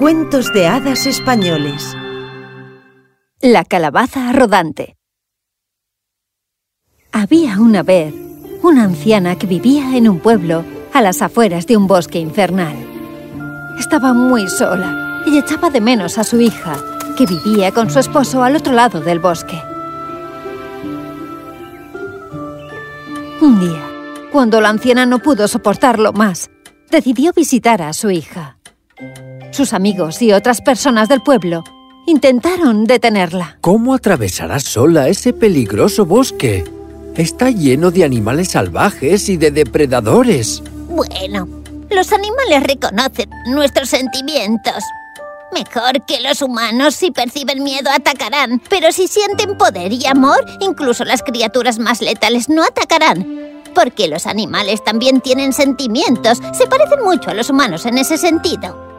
Cuentos de hadas españoles. La calabaza rodante. Había una vez una anciana que vivía en un pueblo a las afueras de un bosque infernal. Estaba muy sola y echaba de menos a su hija, que vivía con su esposo al otro lado del bosque. Un día, cuando la anciana no pudo soportarlo más, decidió visitar a su hija. Sus amigos y otras personas del pueblo intentaron detenerla. ¿Cómo atravesarás sola ese peligroso bosque? Está lleno de animales salvajes y de depredadores. Bueno, los animales reconocen nuestros sentimientos. Mejor que los humanos, si perciben miedo, atacarán. Pero si sienten poder y amor, incluso las criaturas más letales no atacarán. Porque los animales también tienen sentimientos. Se parecen mucho a los humanos en ese sentido.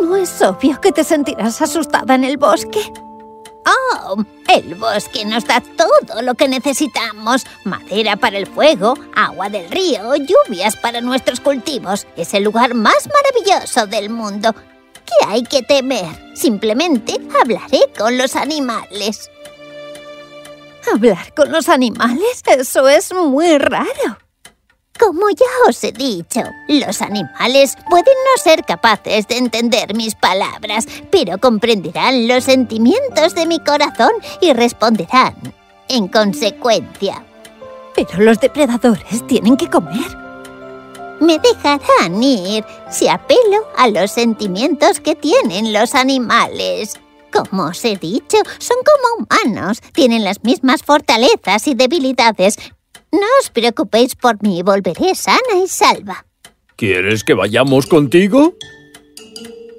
¿No es obvio que te sentirás asustada en el bosque? Oh, el bosque nos da todo lo que necesitamos. Madera para el fuego, agua del río, lluvias para nuestros cultivos. Es el lugar más maravilloso del mundo. ¿Qué hay que temer? Simplemente hablaré con los animales. ¿Hablar con los animales? Eso es muy raro. Como ya os he dicho, los animales pueden no ser capaces de entender mis palabras, pero comprenderán los sentimientos de mi corazón y responderán en consecuencia. Pero los depredadores tienen que comer. Me dejarán ir si apelo a los sentimientos que tienen los animales. Como os he dicho, son como humanos, tienen las mismas fortalezas y debilidades, no os preocupéis por mí, volveré sana y salva. ¿Quieres que vayamos contigo?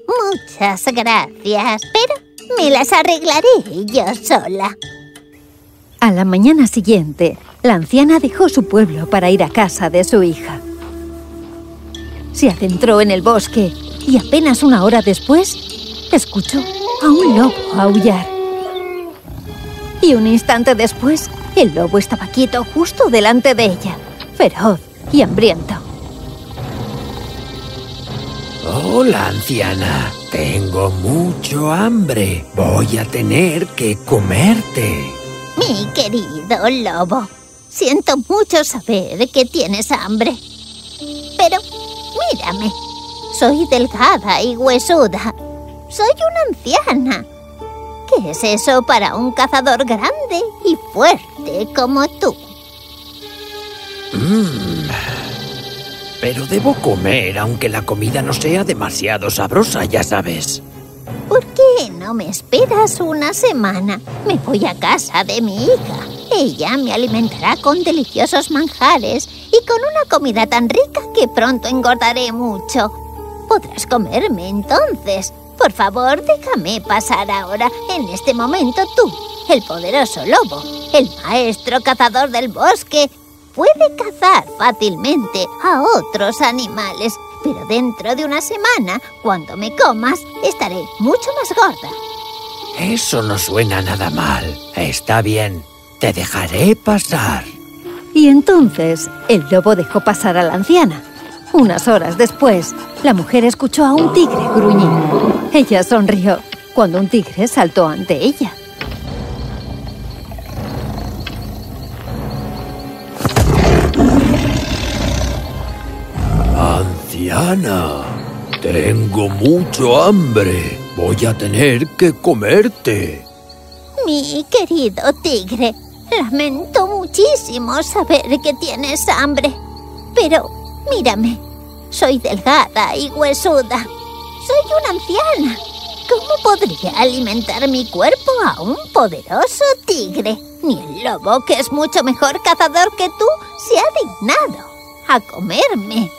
Muchas gracias, pero me las arreglaré yo sola. A la mañana siguiente, la anciana dejó su pueblo para ir a casa de su hija. Se adentró en el bosque y apenas una hora después, escuchó a un lobo aullar. Y un instante después, el lobo estaba quieto justo delante de ella, feroz y hambriento. Hola, anciana. Tengo mucho hambre. Voy a tener que comerte. Mi querido lobo, siento mucho saber que tienes hambre. Pero mírame, soy delgada y huesuda. Soy una anciana ¿Qué es eso para un cazador grande y fuerte como tú? Mmm. Pero debo comer aunque la comida no sea demasiado sabrosa, ya sabes. ¿Por qué no me esperas una semana? Me voy a casa de mi hija. Ella me alimentará con deliciosos manjares y con una comida tan rica que pronto engordaré mucho. Podrás comerme entonces. Por favor, déjame pasar ahora, en este momento tú, el poderoso lobo, el maestro cazador del bosque, puede cazar fácilmente a otros animales, pero dentro de una semana, cuando me comas, estaré mucho más gorda. Eso no suena nada mal. Está bien, te dejaré pasar. Y entonces el lobo dejó pasar a la anciana. Unas horas después, la mujer escuchó a un tigre gruñir. Ella sonrió cuando un tigre saltó ante ella. Anciana, tengo mucho hambre. Voy a tener que comerte. Mi querido tigre, lamento muchísimo saber que tienes hambre. Pero mírame, soy delgada y huesuda. Soy una anciana. ¿Cómo podría alimentar mi cuerpo a un poderoso tigre? Ni el lobo, que es mucho mejor cazador que tú, se ha dignado a comerme.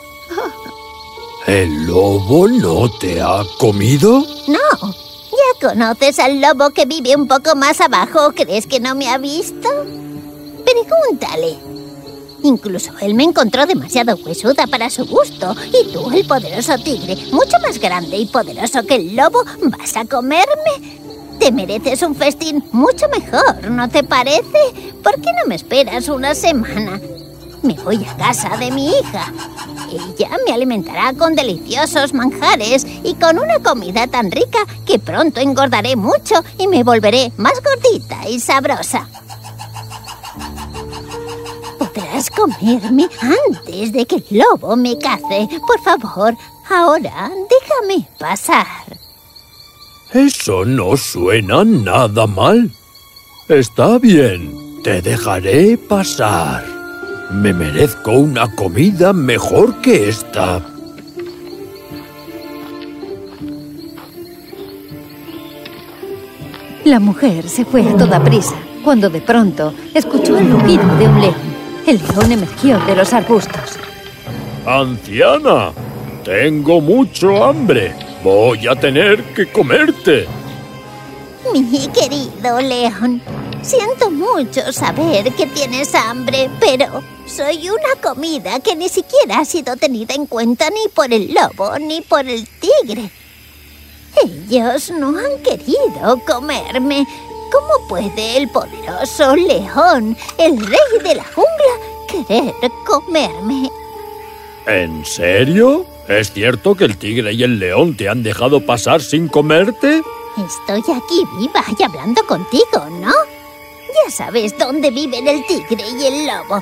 ¿El lobo no te ha comido? No. ¿Ya conoces al lobo que vive un poco más abajo? ¿Crees que no me ha visto? Pregúntale. Incluso él me encontró demasiado huesuda para su gusto. Y tú, el poderoso tigre, mucho más grande y poderoso que el lobo, ¿vas a comerme? Te mereces un festín mucho mejor, ¿no te parece? ¿Por qué no me esperas una semana? me voy a casa de mi hija. Ella me alimentará con deliciosos manjares y con una comida tan rica que pronto engordaré mucho y me volveré más gordita y sabrosa. Comerme antes de que el lobo me cace. Por favor, ahora déjame pasar. Eso no suena nada mal. Está bien, te dejaré pasar. Me merezco una comida mejor que esta. La mujer se fue a toda prisa, cuando de pronto escuchó el rugido de un león. El león emergió de los arbustos. ¡Anciana! Tengo mucho hambre. Voy a tener que comerte. Mi querido león, siento mucho saber que tienes hambre, pero soy una comida que ni siquiera ha sido tenida en cuenta ni por el lobo ni por el tigre. Ellos no han querido comerme. ¿Cómo puede el poderoso león, el rey de la jungla, querer comerme? ¿En serio? ¿Es cierto que el tigre y el león te han dejado pasar sin comerte? Estoy aquí viva y hablando contigo, ¿no? Ya sabes dónde viven el tigre y el lobo.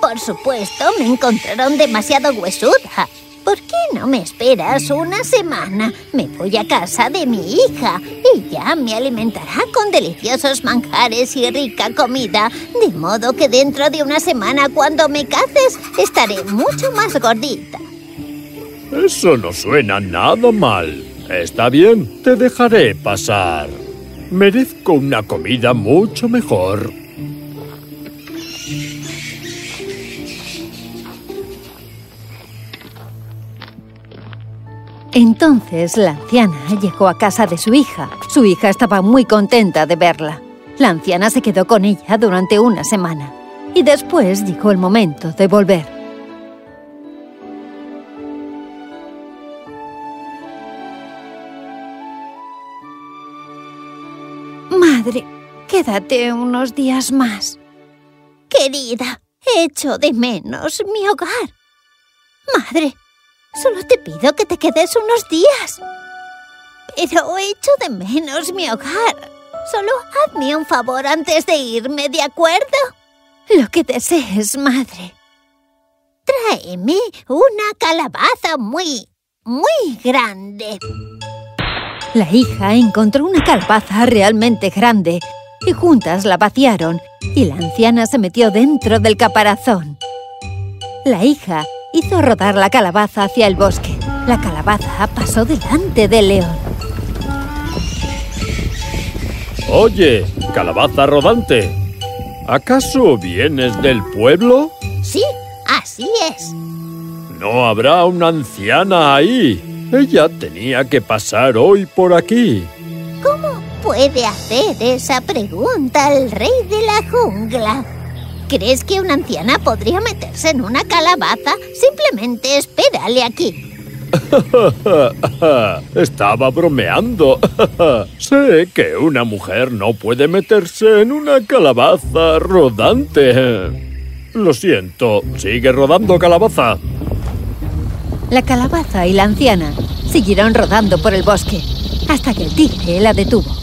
Por supuesto, me encontraron demasiado huesuda. ¿Por qué no me esperas una semana? Me voy a casa de mi hija. Ella me alimentará con deliciosos manjares y rica comida. De modo que dentro de una semana, cuando me caces, estaré mucho más gordita. Eso no suena nada mal. Está bien, te dejaré pasar. Merezco una comida mucho mejor. Entonces la anciana llegó a casa de su hija. Su hija estaba muy contenta de verla. La anciana se quedó con ella durante una semana. Y después llegó el momento de volver. Madre, quédate unos días más. Querida, echo de menos mi hogar. Madre, solo te pido que te quedes unos días. Pero echo de menos mi hogar. Solo hazme un favor antes de irme, ¿de acuerdo? Lo que desees, madre. Tráeme una calabaza muy, muy grande. La hija encontró una calabaza realmente grande y juntas la vaciaron y la anciana se metió dentro del caparazón. La hija hizo rodar la calabaza hacia el bosque. La calabaza pasó delante del león. Oye, calabaza rodante, ¿acaso vienes del pueblo? Sí, así es. No habrá una anciana ahí. Ella tenía que pasar hoy por aquí. ¿Cómo puede hacer esa pregunta el rey de la jungla? ¿Crees que una anciana podría meterse en una calabaza? Simplemente espérale aquí. Estaba bromeando. sé que una mujer no puede meterse en una calabaza rodante. Lo siento, sigue rodando calabaza. La calabaza y la anciana siguieron rodando por el bosque hasta que el tigre la detuvo.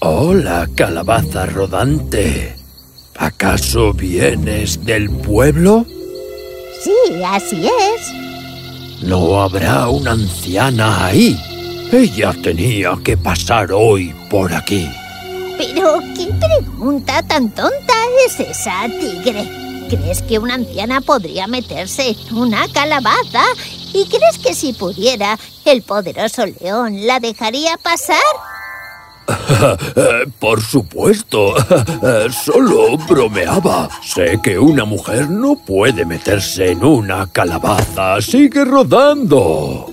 Hola, calabaza rodante. ¿Acaso vienes del pueblo? Sí, así es. No habrá una anciana ahí. Ella tenía que pasar hoy por aquí. Pero, ¿qué pregunta tan tonta es esa, tigre? ¿Crees que una anciana podría meterse en una calabaza? ¿Y crees que si pudiera, el poderoso león la dejaría pasar? Por supuesto, solo bromeaba. Sé que una mujer no puede meterse en una calabaza. Sigue rodando.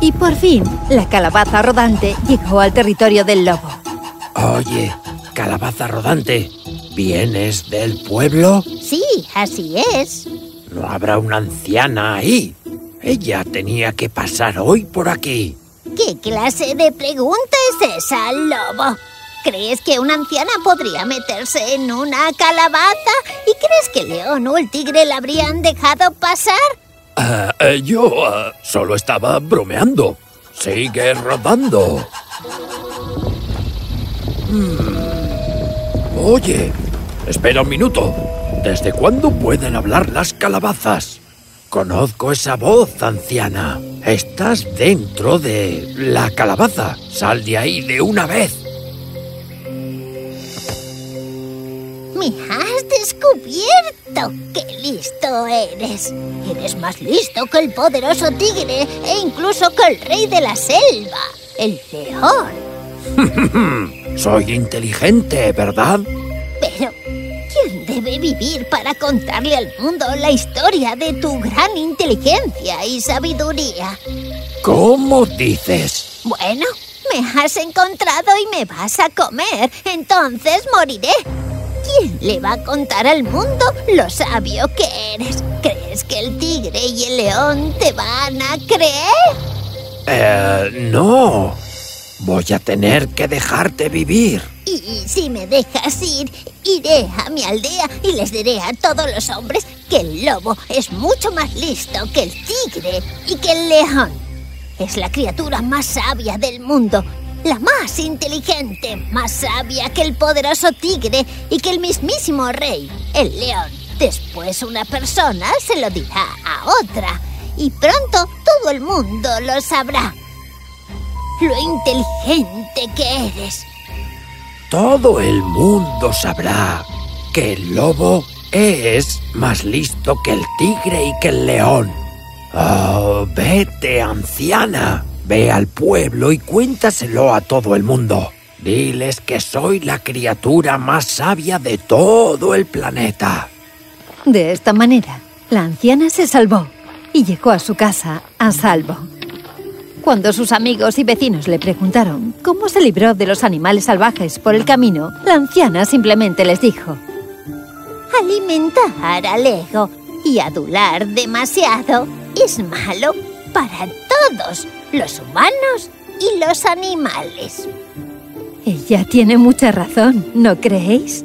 Y por fin, la calabaza rodante llegó al territorio del lobo. Oye, calabaza rodante, ¿Vienes del pueblo? Sí, así es. No habrá una anciana ahí. Ella tenía que pasar hoy por aquí. ¿Qué clase de pregunta es esa, lobo? ¿Crees que una anciana podría meterse en una calabaza? ¿Y crees que león o el tigre la habrían dejado pasar? Ah, eh, yo ah, solo estaba bromeando. Sigue rodando. Mm. Oye, espera un minuto. ¿Desde cuándo pueden hablar las calabazas? Conozco esa voz, anciana. Estás dentro de la calabaza. Sal de ahí de una vez. ¡Me has descubierto! ¡Qué listo eres! Eres más listo que el poderoso tigre e incluso que el rey de la selva, el león. Soy inteligente, ¿verdad? Pero, ¿quién debe vivir para contarle al mundo la historia de tu gran inteligencia y sabiduría? ¿Cómo dices? Bueno, me has encontrado y me vas a comer, entonces moriré. ¿Quién le va a contar al mundo lo sabio que eres? ¿Crees que el tigre y el león te van a creer? Eh, no. Voy a tener que dejarte vivir. Y si me dejas ir, iré a mi aldea y les diré a todos los hombres que el lobo es mucho más listo que el tigre y que el león. Es la criatura más sabia del mundo la más inteligente, más sabia que el poderoso tigre y que el mismísimo rey, el león. Después una persona se lo dirá a otra y pronto todo el mundo lo sabrá. Lo inteligente que eres. Todo el mundo sabrá que el lobo es más listo que el tigre y que el león. Oh, vete, anciana. Ve al pueblo y cuéntaselo a todo el mundo. Diles que soy la criatura más sabia de todo el planeta. De esta manera, la anciana se salvó y llegó a su casa a salvo. Cuando sus amigos y vecinos le preguntaron cómo se libró de los animales salvajes por el camino, la anciana simplemente les dijo Alimentar al ego y adular demasiado es malo para todos, los humanos y los animales. Ella tiene mucha razón, ¿no creéis?